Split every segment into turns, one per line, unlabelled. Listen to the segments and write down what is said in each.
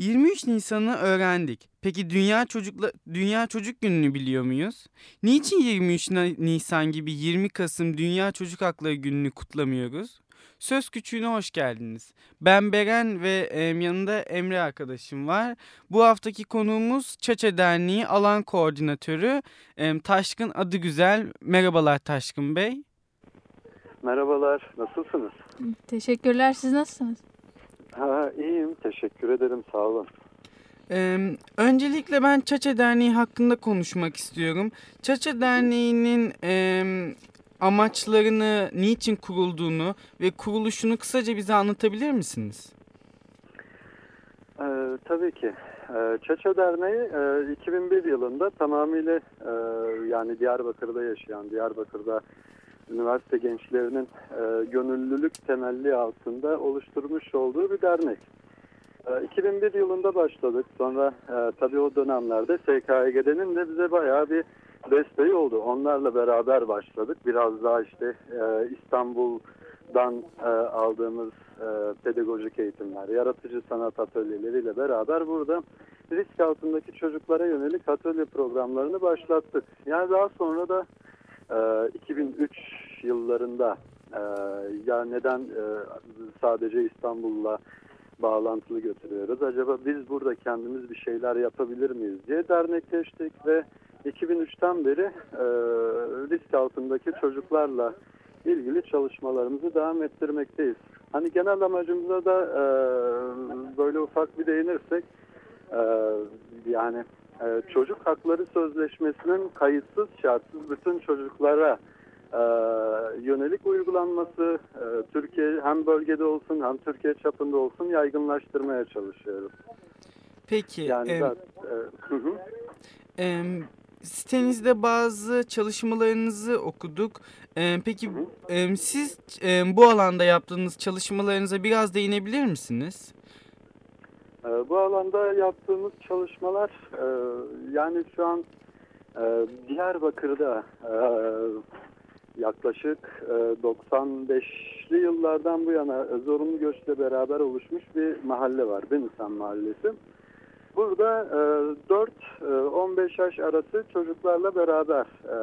23 Nisan'ı öğrendik. Peki Dünya Çocukla Dünya Çocuk Günü'nü biliyor muyuz? Niçin 23 Nisan gibi 20 Kasım Dünya Çocuk Hakları Günü'nü kutlamıyoruz? Söz Küçüğü'ne hoş geldiniz. Ben Beren ve e, yanında Emre arkadaşım var. Bu haftaki konuğumuz Çaça Derneği alan koordinatörü e, Taşkın Adı Güzel. Merhabalar Taşkın Bey.
Merhabalar, nasılsınız?
Teşekkürler, siz nasılsınız?
Ha, iyiyim, teşekkür ederim, sağ olun.
Ee, öncelikle ben Çaça Derneği hakkında konuşmak istiyorum. Çaça Derneği'nin e, amaçlarını, niçin kurulduğunu ve kuruluşunu kısaca bize anlatabilir misiniz?
Ee, tabii ki. Ee, Çaça Derneği e, 2001 yılında tamamıyla e, yani Diyarbakır'da yaşayan, Diyarbakır'da üniversite gençlerinin e, gönüllülük temelli altında oluşturmuş olduğu bir dernek. E, 2001 yılında başladık. Sonra e, tabii o dönemlerde SKYG'nin de bize bayağı bir desteği oldu. Onlarla beraber başladık. Biraz daha işte e, İstanbul'dan e, aldığımız e, pedagojik eğitimler, yaratıcı sanat atölyeleriyle beraber burada risk altındaki çocuklara yönelik atölye programlarını başlattık. Yani daha sonra da e, 2003 yıllarında e, ya neden e, sadece İstanbul'la bağlantılı götürüyoruz? Acaba biz burada kendimiz bir şeyler yapabilir miyiz diye dernekleştik ve 2003'ten beri e, risk altındaki çocuklarla ilgili çalışmalarımızı devam ettirmekteyiz. Hani genel amacımıza da e, böyle ufak bir değinirsek e, yani e, çocuk hakları sözleşmesinin kayıtsız şartsız bütün çocuklara e, yönelik uygulanması e, Türkiye hem bölgede olsun hem Türkiye çapında olsun yaygınlaştırmaya çalışıyoruz.
Peki.
Yani
e,
ben, e, hı hı.
e, sitenizde bazı çalışmalarınızı okuduk. E, peki
Hı hı.
e, siz e, bu alanda yaptığınız çalışmalarınıza biraz değinebilir misiniz?
E, bu alanda yaptığımız çalışmalar e, yani şu an e, Diyarbakır'da e, yaklaşık e, 95'li yıllardan bu yana e, zorunlu göçle beraber oluşmuş bir mahalle var. Benisan Mahallesi. Burada e, 4-15 yaş arası çocuklarla beraber e,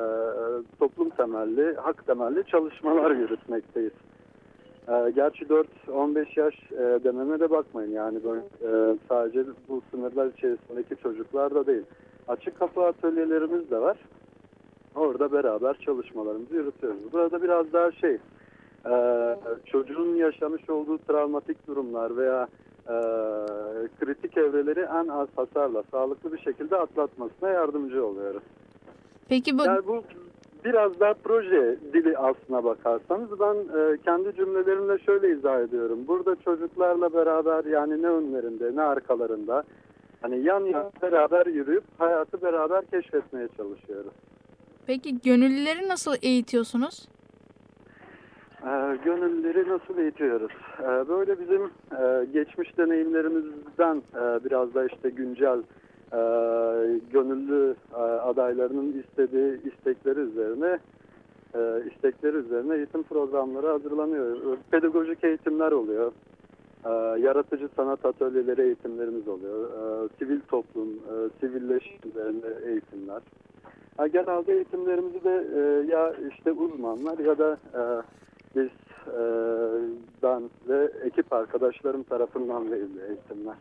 toplum temelli, hak temelli çalışmalar yürütmekteyiz. E, gerçi 4-15 yaş e, dememe de bakmayın yani böyle, e, sadece bu sınırlar içerisindeki çocuklar da değil. Açık kapı atölyelerimiz de var. Orada beraber çalışmalarımızı yürütüyoruz. Burada biraz daha şey, e, çocuğun yaşamış olduğu travmatik durumlar veya e, kritik evreleri en az hasarla, sağlıklı bir şekilde atlatmasına yardımcı oluyoruz.
Peki bu
Yani bu biraz daha proje dili aslına bakarsanız ben e, kendi cümlelerimle şöyle izah ediyorum. Burada çocuklarla beraber yani ne önlerinde ne arkalarında hani yan yana beraber yürüyüp hayatı beraber keşfetmeye çalışıyoruz.
Peki gönüllüleri nasıl eğitiyorsunuz?
E, gönüllüleri nasıl eğitiyoruz? E, böyle bizim e, geçmiş deneyimlerimizden e, biraz da işte güncel e, gönüllü e, adaylarının istediği istekleri üzerine e, istekleri üzerine eğitim programları hazırlanıyor. Pedagojik eğitimler oluyor. E, yaratıcı sanat atölyeleri eğitimlerimiz oluyor. E, sivil toplum, e, sivilleşim üzerine eğitimler. Genelde eğitimlerimizi de e, ya işte uzmanlar ya da e, biz e, ben ve ekip arkadaşlarım tarafından veriliyor eğitimler.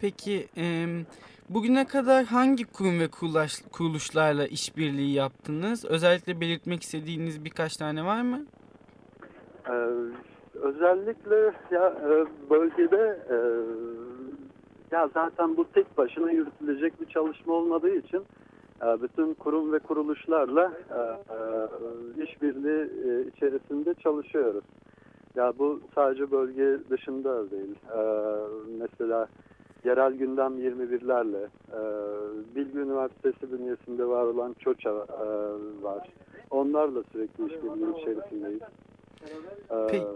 Peki e, bugüne kadar hangi kurum ve kurulaş, kuruluşlarla işbirliği yaptınız? Özellikle belirtmek istediğiniz birkaç tane var mı?
Ee, özellikle ya e, bölgede e, ya zaten bu tek başına yürütülecek bir çalışma olmadığı için e, bütün kurum ve kuruluşlarla e, e, işbirliği e, içerisinde çalışıyoruz. Ya bu sadece bölge dışında değil. E, mesela yerel gündem 21'lerle e, Bilgi Üniversitesi bünyesinde var olan ÇOÇA var. Onlarla sürekli işbirliği içerisindeyiz. Ee,
Peki.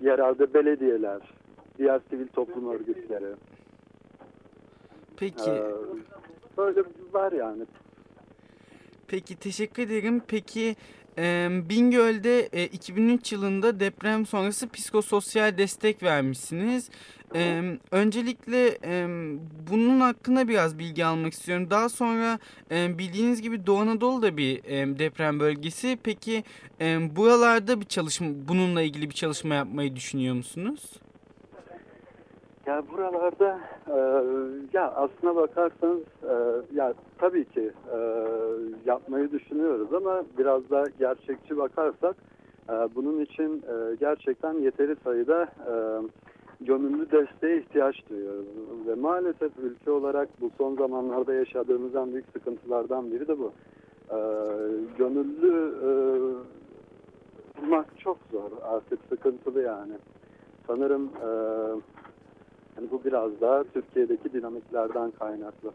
yerelde belediyeler, diğer sivil toplum örgütleri.
Peki.
Böyle var yani.
Peki teşekkür ederim. Peki e, Bingöl'de e, 2003 yılında deprem sonrası psikososyal destek vermişsiniz. E, öncelikle e, bunun hakkında biraz bilgi almak istiyorum. Daha sonra e, bildiğiniz gibi Doğu Anadolu da bir e, deprem bölgesi. Peki e, buralarda bir çalışma, bununla ilgili bir çalışma yapmayı düşünüyor musunuz?
Ya buralarda e, ya aslına bakarsanız e, ya tabii ki e, yapmayı düşünüyoruz ama biraz da gerçekçi bakarsak e, bunun için e, gerçekten yeteri sayıda e, gönüllü desteğe ihtiyaç duyuyoruz. Ve maalesef ülke olarak bu son zamanlarda yaşadığımız en büyük sıkıntılardan biri de bu. E, gönüllü e, bulmak çok zor artık sıkıntılı yani. Sanırım e, yani bu biraz daha Türkiye'deki dinamiklerden kaynaklı.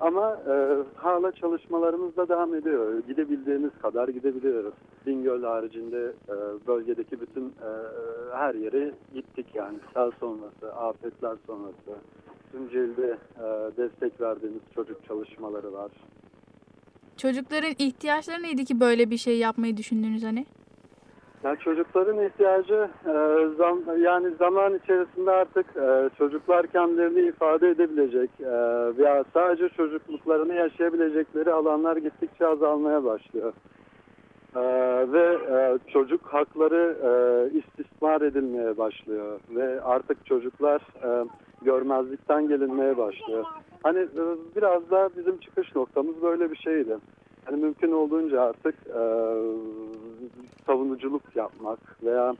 Ama e, hala çalışmalarımız da devam ediyor. Gidebildiğimiz kadar gidebiliyoruz. Bingöl haricinde e, bölgedeki bütün e, her yere gittik yani. Sel sonrası, afetler sonrası. Tunceli'de e, destek verdiğimiz çocuk çalışmaları var.
Çocukların ihtiyaçları neydi ki böyle bir şey yapmayı düşündünüz hani?
Ya çocukların ihtiyacı e, zam, yani zaman içerisinde artık e, çocuklar kendilerini ifade edebilecek e, veya sadece çocukluklarını yaşayabilecekleri alanlar gittikçe azalmaya başlıyor. E, ve e, çocuk hakları e, istismar edilmeye başlıyor ve artık çocuklar e, görmezlikten gelinmeye başlıyor. Hani e, biraz da bizim çıkış noktamız böyle bir şeydi. Yani mümkün olduğunca artık e, savunuculuk yapmak veya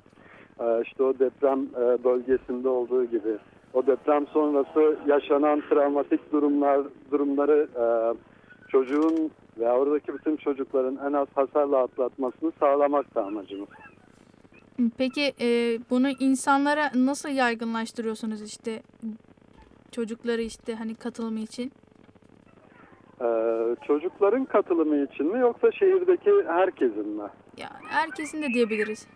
e, işte o deprem e, bölgesinde olduğu gibi o deprem sonrası yaşanan travmatik durumlar durumları e, çocuğun veya oradaki bütün çocukların en az hasarla atlatmasını sağlamak da amacımız.
Peki e, bunu insanlara nasıl yaygınlaştırıyorsunuz işte çocukları işte hani katılımı için?
E, çocukların katılımı için mi yoksa şehirdeki herkesin mi?
Ya herkesin de diyebiliriz.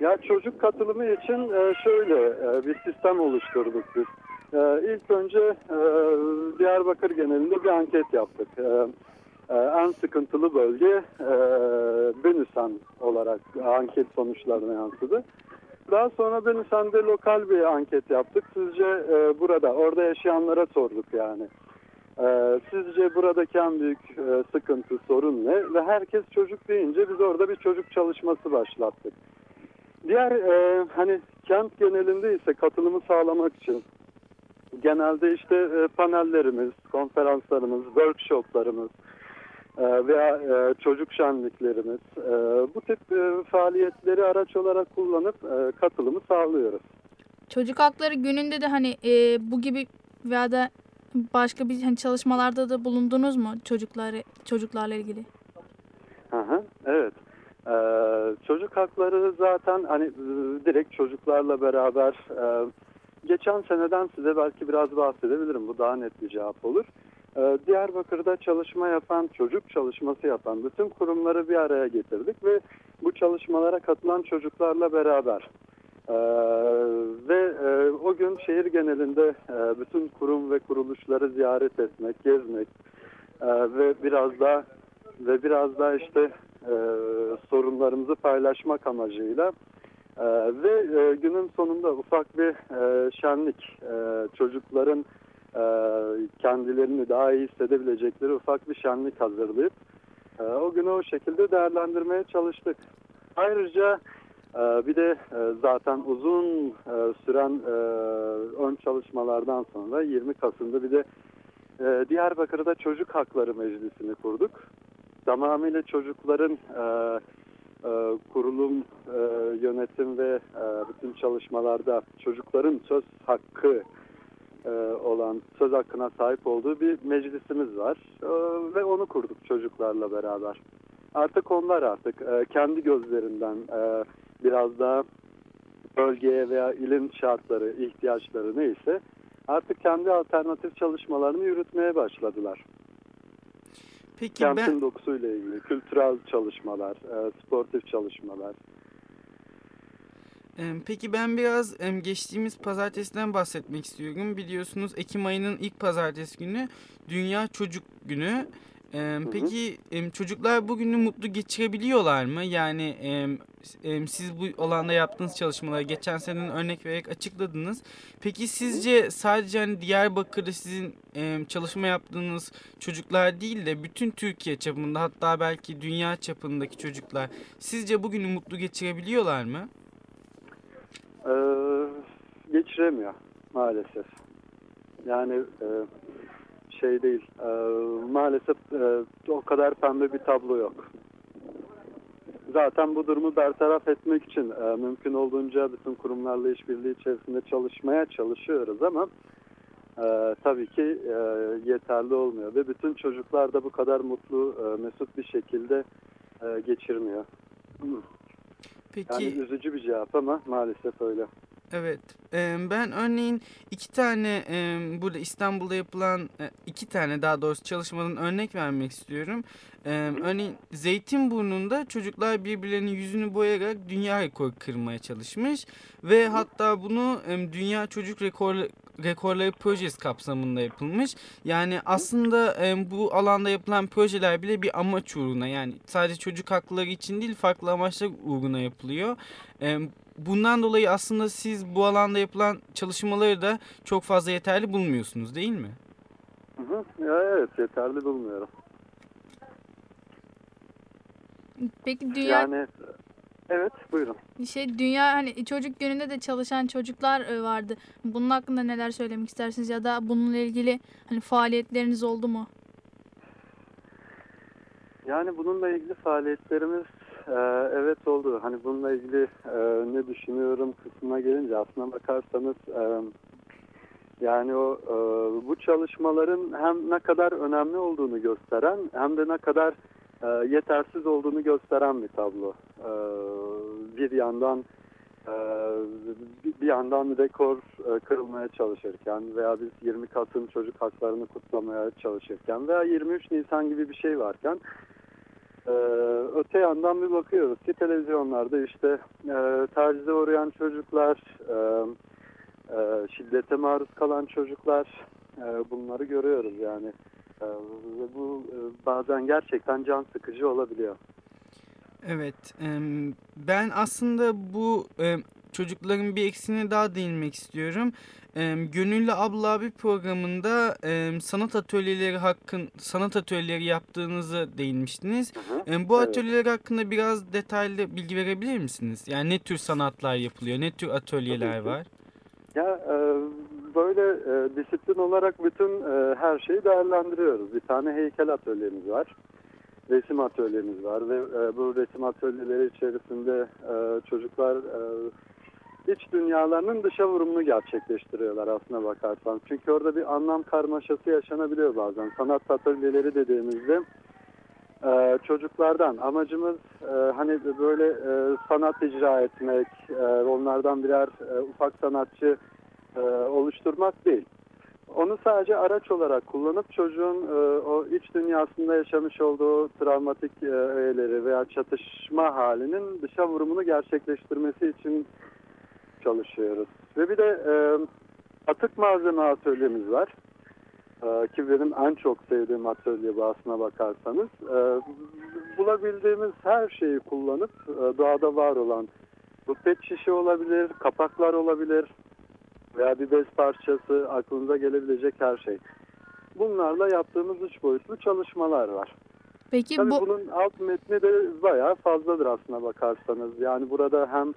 Ya çocuk katılımı için e, şöyle e, bir sistem oluşturduk biz. E, İlk önce e, Diyarbakır genelinde bir anket yaptık. E, En sıkıntılı bölge e, Benüsen olarak anket sonuçlarına yansıdı. Daha sonra Benüsen'de lokal bir anket yaptık. Sizce e, burada, orada yaşayanlara sorduk yani. E, Sizce buradaki en büyük e, sıkıntı, sorun ne? Ve herkes çocuk deyince biz orada bir çocuk çalışması başlattık. Diğer e, hani kent genelinde ise katılımı sağlamak için genelde işte e, panellerimiz, konferanslarımız, workshoplarımız e, veya e, çocuk şenliklerimiz e, bu tip e, faaliyetleri araç olarak kullanıp e, katılımı sağlıyoruz.
Çocuk hakları gününde de hani e, bu gibi veya da başka bir hani çalışmalarda da bulundunuz mu çocukları çocuklarla ilgili?
Hı, evet. Ee, çocuk hakları zaten hani direkt çocuklarla beraber e, geçen seneden size belki biraz bahsedebilirim. Bu daha net bir cevap olur. Ee, Diyarbakır'da çalışma yapan, çocuk çalışması yapan bütün kurumları bir araya getirdik ve bu çalışmalara katılan çocuklarla beraber ee, ve e, o gün şehir genelinde e, bütün kurum ve kuruluşları ziyaret etmek, gezmek e, ve biraz da ve biraz da işte e, sorunlarımızı paylaşmak amacıyla e, ve e, günün sonunda ufak bir e, şenlik e, çocukların e, kendilerini daha iyi hissedebilecekleri ufak bir şenlik hazırlayıp e, o günü o şekilde değerlendirmeye çalıştık. Ayrıca bir de e, zaten uzun e, süren e, ön çalışmalardan sonra 20 Kasım'da bir de Diyarbakır'da Çocuk Hakları Meclisi'ni kurduk tamamıyla çocukların kurulum, yönetim ve bütün çalışmalarda çocukların söz hakkı olan, söz hakkına sahip olduğu bir meclisimiz var ve onu kurduk çocuklarla beraber. Artık onlar artık kendi gözlerinden biraz daha bölgeye veya ilin şartları, ihtiyaçları neyse artık kendi alternatif çalışmalarını yürütmeye başladılar.
Peki
Kentin
ben
dokusuyla ilgili kültürel çalışmalar, e, sportif çalışmalar.
peki ben biraz geçtiğimiz pazartesiden bahsetmek istiyorum. Biliyorsunuz Ekim ayının ilk pazartesi günü Dünya Çocuk Günü. Ee, peki em, çocuklar bugünü mutlu geçirebiliyorlar mı? Yani s- em, siz bu alanda yaptığınız çalışmaları geçen seneden örnek vererek açıkladınız. Peki sizce sadece hani Diyarbakır'da sizin em, çalışma yaptığınız çocuklar değil de bütün Türkiye çapında hatta belki dünya çapındaki çocuklar sizce bugünü mutlu geçirebiliyorlar mı?
Ee, geçiremiyor maalesef. Yani e, şey değil, e, maalesef e, o kadar pembe bir tablo yok. Zaten bu durumu bertaraf etmek için e, mümkün olduğunca bütün kurumlarla işbirliği içerisinde çalışmaya çalışıyoruz ama e, tabii ki e, yeterli olmuyor ve bütün çocuklar da bu kadar mutlu, e, mesut bir şekilde e, geçirmiyor.
Peki
Yani üzücü bir cevap ama maalesef öyle.
Evet, ben örneğin iki tane burada İstanbul'da yapılan e, iki tane daha doğrusu çalışmadan örnek vermek istiyorum. Örneğin Zeytinburnu'nda çocuklar birbirlerinin yüzünü boyayarak dünya rekoru kırmaya çalışmış ve hatta bunu Dünya Çocuk Rekorları Rekorları Projesi kapsamında yapılmış. Yani aslında e, bu alanda yapılan projeler bile bir amaç uğruna yani sadece çocuk hakları için değil farklı amaçlar uğruna yapılıyor. E, Bundan dolayı aslında siz bu alanda yapılan çalışmaları da çok fazla yeterli bulmuyorsunuz değil mi?
Hı hı. Ya evet yeterli bulmuyorum.
Peki dünya
Yani evet buyurun.
şey dünya hani çocuk gününde de çalışan çocuklar e, vardı. Bunun hakkında neler söylemek istersiniz ya da bununla ilgili hani faaliyetleriniz oldu mu?
Yani bununla ilgili faaliyetlerimiz e, evet oldu. Hani bununla ilgili e, ne düşünüyorum kısmına gelince aslına bakarsanız e, yani o e, bu çalışmaların hem ne kadar önemli olduğunu gösteren hem de ne kadar e, yetersiz olduğunu gösteren bir tablo. E, bir yandan e, bir yandan rekor e, kırılmaya çalışırken veya biz 20 Kasım çocuk haklarını kutlamaya çalışırken veya 23 Nisan gibi bir şey varken ee, öte yandan bir bakıyoruz ki televizyonlarda işte e, tacize uğrayan çocuklar, e, e, şiddete maruz kalan çocuklar e, bunları görüyoruz yani. E, bu e, bazen gerçekten can sıkıcı olabiliyor.
Evet, ben aslında bu çocukların bir eksiğine daha değinmek istiyorum. Em, Gönüllü Abla Abi programında sanat atölyeleri hakkın sanat atölyeleri yaptığınızı değinmiştiniz. Em, bu
Evet.
atölyeler hakkında biraz detaylı bilgi verebilir misiniz? Yani ne tür sanatlar yapılıyor, ne tür atölyeler var?
Ya e, böyle e, disiplin olarak bütün e, her şeyi değerlendiriyoruz. Bir tane heykel atölyemiz var. Resim atölyemiz var ve e, bu resim atölyeleri içerisinde e, çocuklar e, iç dünyalarının dışa vurumunu gerçekleştiriyorlar aslına bakarsan. Çünkü orada bir anlam karmaşası yaşanabiliyor bazen. Sanat atölyeleri dediğimizde e, çocuklardan amacımız e, hani böyle e, sanat icra etmek, e, onlardan birer e, ufak sanatçı e, oluşturmak değil. Onu sadece araç olarak kullanıp çocuğun e, o iç dünyasında yaşamış olduğu travmatik e, öğeleri veya çatışma halinin dışa vurumunu gerçekleştirmesi için çalışıyoruz. Ve bir de e, atık malzeme atölyemiz var. E, ki benim en çok sevdiğim atölye aslına bakarsanız. E, bulabildiğimiz her şeyi kullanıp e, doğada var olan bu pet şişe olabilir, kapaklar olabilir veya bir bez parçası aklınıza gelebilecek her şey. Bunlarla yaptığımız üç boyutlu çalışmalar var.
Peki
Tabii
bu
bunun alt metni de bayağı fazladır aslına bakarsanız. Yani burada hem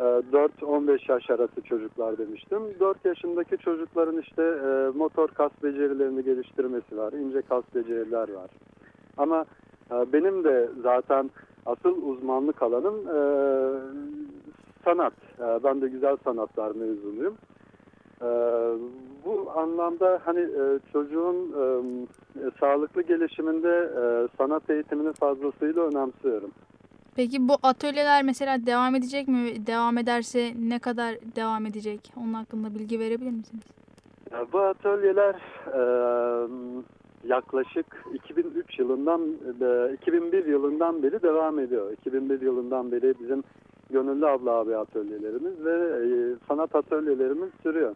4-15 yaş arası çocuklar demiştim. 4 yaşındaki çocukların işte e, motor kas becerilerini geliştirmesi var. ince kas beceriler var. Ama e, benim de zaten asıl uzmanlık alanım e, sanat. Ben de güzel sanatlar mezunuyum. Bu anlamda hani çocuğun sağlıklı gelişiminde sanat eğitimini fazlasıyla önemsiyorum.
Peki bu atölyeler mesela devam edecek mi? Devam ederse ne kadar devam edecek? Onun hakkında bilgi verebilir misiniz?
Bu atölyeler e, yaklaşık 2003 yılından e, 2001 yılından beri devam ediyor. 2001 yılından beri bizim Gönüllü Abla abi atölyelerimiz ve e, sanat atölyelerimiz sürüyor.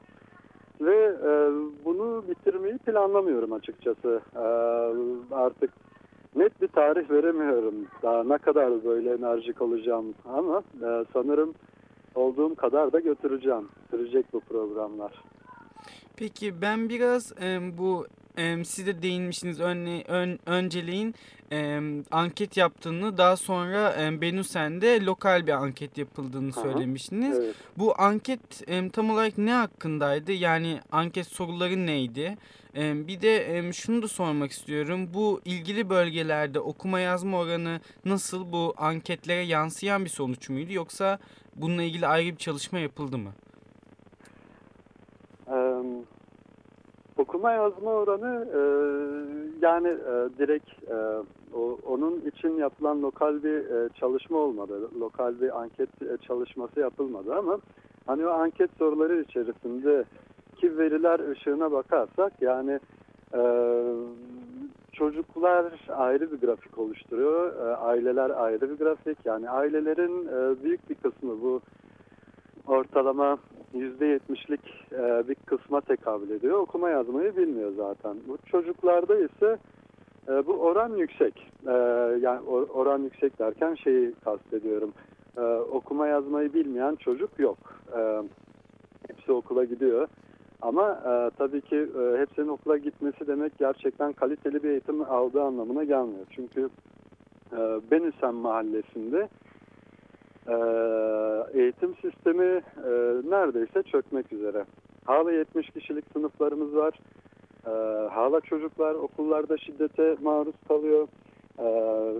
Ve e, bunu bitirmeyi planlamıyorum açıkçası. E, artık net bir tarih veremiyorum. Daha ne kadar böyle enerjik olacağım ama e, sanırım olduğum kadar da götüreceğim. Sürecek bu programlar.
Peki ben biraz e, bu e, siz de değinmişsiniz önle, ön, önceleyin e, anket yaptığını daha sonra e, Benusen'de lokal bir anket yapıldığını
hı.
söylemiştiniz.
Evet.
Bu anket e, tam olarak ne hakkındaydı? Yani anket soruları neydi? E, bir de e, şunu da sormak istiyorum. Bu ilgili bölgelerde okuma yazma oranı nasıl? Bu anketlere yansıyan bir sonuç muydu? Yoksa bununla ilgili ayrı bir çalışma yapıldı mı?
Ee, okuma yazma oranı e, yani e, direkt e, o, onun için yapılan lokal bir e, çalışma olmadı. Lokal bir anket e, çalışması yapılmadı ama hani o anket soruları içerisinde ki veriler ışığına bakarsak yani e, çocuklar ayrı bir grafik oluşturuyor. E, aileler ayrı bir grafik. Yani ailelerin e, büyük bir kısmı bu ortalama %70'lik e, bir kısma tekabül ediyor. Okuma yazmayı bilmiyor zaten. Bu çocuklarda ise e, bu oran yüksek. E, yani or- oran yüksek derken şeyi kastediyorum. E, okuma yazmayı bilmeyen çocuk yok. Hepsi okula gidiyor. Ama tabii ki hepsinin okula gitmesi demek gerçekten kaliteli bir eğitim aldığı anlamına gelmiyor. Çünkü e, Benüsen mahallesinde e, eğitim sistemi e, neredeyse çökmek üzere. Hala 70 kişilik sınıflarımız var. E, hala çocuklar okullarda şiddete maruz kalıyor. E,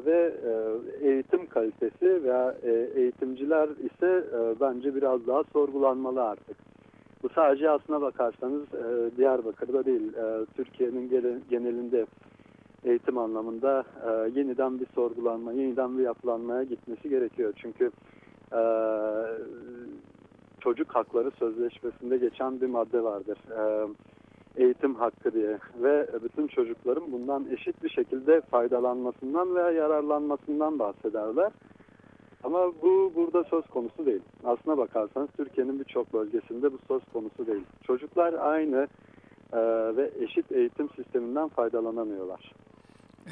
ve e, eğitim kalitesi veya e, eğitimciler ise e, bence biraz daha sorgulanmalı artık. Bu sadece aslına bakarsanız e, Diyarbakır'da değil, e, Türkiye'nin genelinde eğitim anlamında e, yeniden bir sorgulanma, yeniden bir yapılanmaya gitmesi gerekiyor. Çünkü e, çocuk hakları sözleşmesinde geçen bir madde vardır. E, eğitim hakkı diye ve bütün çocukların bundan eşit bir şekilde faydalanmasından veya yararlanmasından bahsederler. Ama bu burada söz konusu değil. Aslına bakarsanız Türkiye'nin birçok bölgesinde bu söz konusu değil. Çocuklar aynı e, ve eşit eğitim sisteminden faydalanamıyorlar.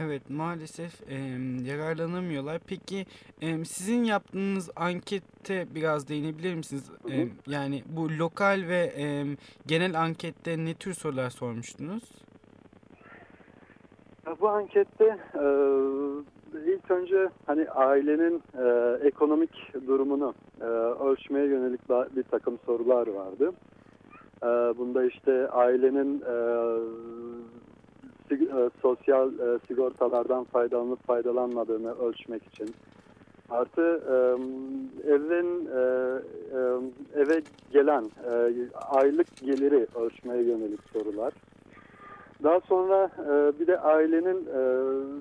Evet maalesef em, yararlanamıyorlar. Peki em, sizin yaptığınız ankette biraz değinebilir misiniz? Em, yani bu lokal ve em, genel ankette ne tür sorular sormuştunuz?
Bu ankette e, ilk önce hani ailenin e, ekonomik durumunu e, ölçmeye yönelik bir takım sorular vardı. E, bunda işte ailenin e, sig- e, sosyal e, sigortalardan faydalanıp faydalanmadığını ölçmek için. Artı e, evin e, e, eve gelen e, aylık geliri ölçmeye yönelik sorular. Daha sonra e, bir de ailenin e,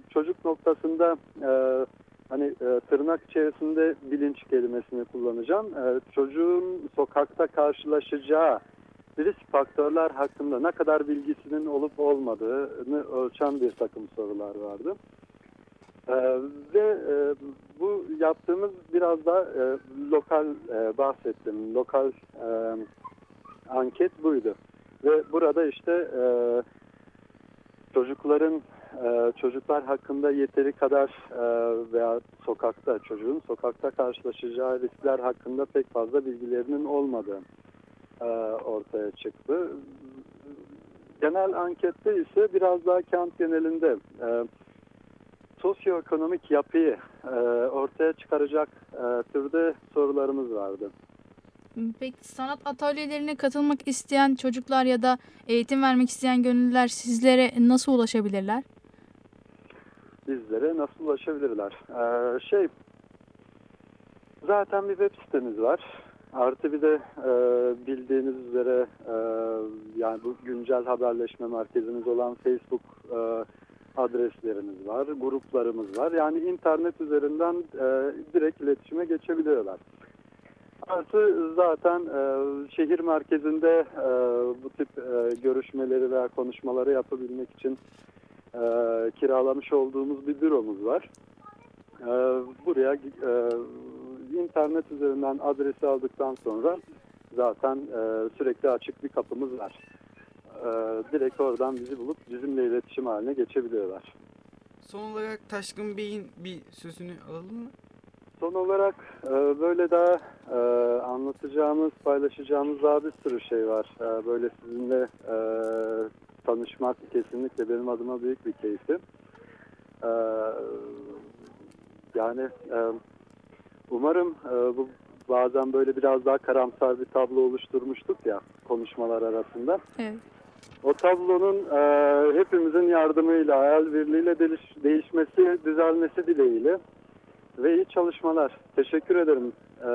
çocuk noktasında e, hani e, tırnak içerisinde bilinç kelimesini kullanacağım. E, çocuğun sokakta karşılaşacağı risk faktörler hakkında ne kadar bilgisinin olup olmadığını ölçen bir takım sorular vardı. E, ve e, bu yaptığımız biraz da e, lokal e, bahsettim. Lokal e, anket buydu. Ve burada işte e, çocukların e, çocuklar hakkında yeteri kadar e, veya sokakta çocuğun sokakta karşılaşacağı riskler hakkında pek fazla bilgilerinin olmadığı e, ortaya çıktı. Genel ankette ise biraz daha kent genelinde e, sosyoekonomik yapıyı e, ortaya çıkaracak e, türde sorularımız vardı.
Peki sanat atölyelerine katılmak isteyen çocuklar ya da eğitim vermek isteyen gönüllüler sizlere nasıl ulaşabilirler?
bizlere nasıl ulaşabilirler? Ee, şey zaten bir web sitemiz var. Artı bir de e, bildiğiniz üzere e, yani bu güncel haberleşme merkezimiz olan Facebook e, adreslerimiz var, gruplarımız var. Yani internet üzerinden e, direkt iletişime geçebiliyorlar. Artı zaten e, şehir merkezinde e, bu tip e, görüşmeleri veya konuşmaları yapabilmek için e, kiralamış olduğumuz bir büromuz var. E, buraya e, internet üzerinden adresi aldıktan sonra zaten e, sürekli açık bir kapımız var. E, direkt oradan bizi bulup bizimle iletişim haline geçebiliyorlar.
Son olarak Taşkın Bey'in bir sözünü alalım mı?
Son olarak e, böyle daha e, anlatacağımız, paylaşacağımız daha bir sürü şey var. E, böyle sizinle e, tanışmak kesinlikle benim adıma büyük bir keyifti. E, yani e, umarım e, bu bazen böyle biraz daha karamsar bir tablo oluşturmuştuk ya konuşmalar arasında.
Evet.
O tablonun e, hepimizin yardımıyla, hayal birliğiyle değiş- değişmesi, düzelmesi dileğiyle ve iyi çalışmalar. Teşekkür ederim e,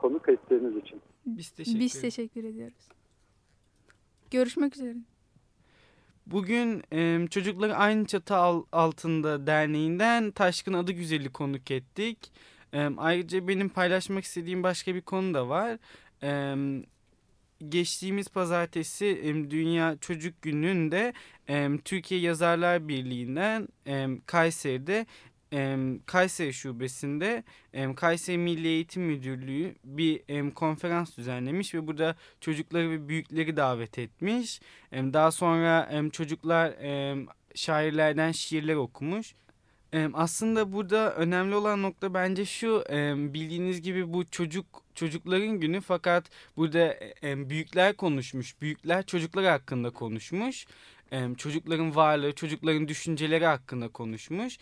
konuk ettiğiniz için.
Biz teşekkür
Biz teşekkür ediyoruz. Görüşmek üzere.
Bugün e, Çocukları Aynı Çatı Al- Altında Derneği'nden Taşkın Adı Güzel'i konuk ettik. Ayrıca benim paylaşmak istediğim başka bir konu da var. Geçtiğimiz pazartesi Dünya Çocuk Günü'nde Türkiye Yazarlar Birliği'nden Kayseri'de Kayseri Şubesi'nde Kayseri Milli Eğitim Müdürlüğü bir konferans düzenlemiş ve burada çocukları ve büyükleri davet etmiş. Daha sonra çocuklar şairlerden şiirler okumuş. Aslında burada önemli olan nokta bence şu bildiğiniz gibi bu çocuk çocukların günü fakat burada büyükler konuşmuş. Büyükler çocuklar hakkında konuşmuş. Çocukların varlığı, çocukların düşünceleri hakkında konuşmuş.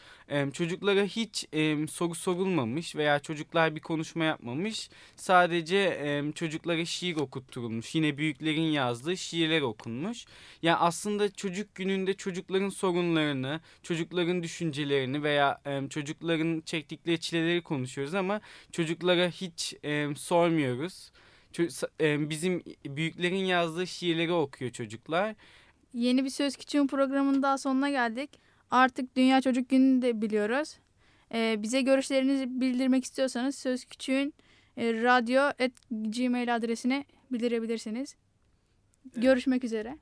Çocuklara hiç soru sorulmamış veya çocuklar bir konuşma yapmamış. Sadece çocuklara şiir okutturulmuş. Yine büyüklerin yazdığı şiirler okunmuş. Ya aslında çocuk gününde çocukların sorunlarını, çocukların düşüncelerini veya çocukların çektikleri çileleri konuşuyoruz ama çocuklara hiç sormuyoruz. Bizim büyüklerin yazdığı şiirleri okuyor çocuklar.
Yeni bir Söz Küçüğün programının daha sonuna geldik. Artık Dünya Çocuk Günü'nü de biliyoruz. Ee, bize görüşlerinizi bildirmek istiyorsanız Söz Küçüğün e, radyo@gmail adresine bildirebilirsiniz. Görüşmek üzere.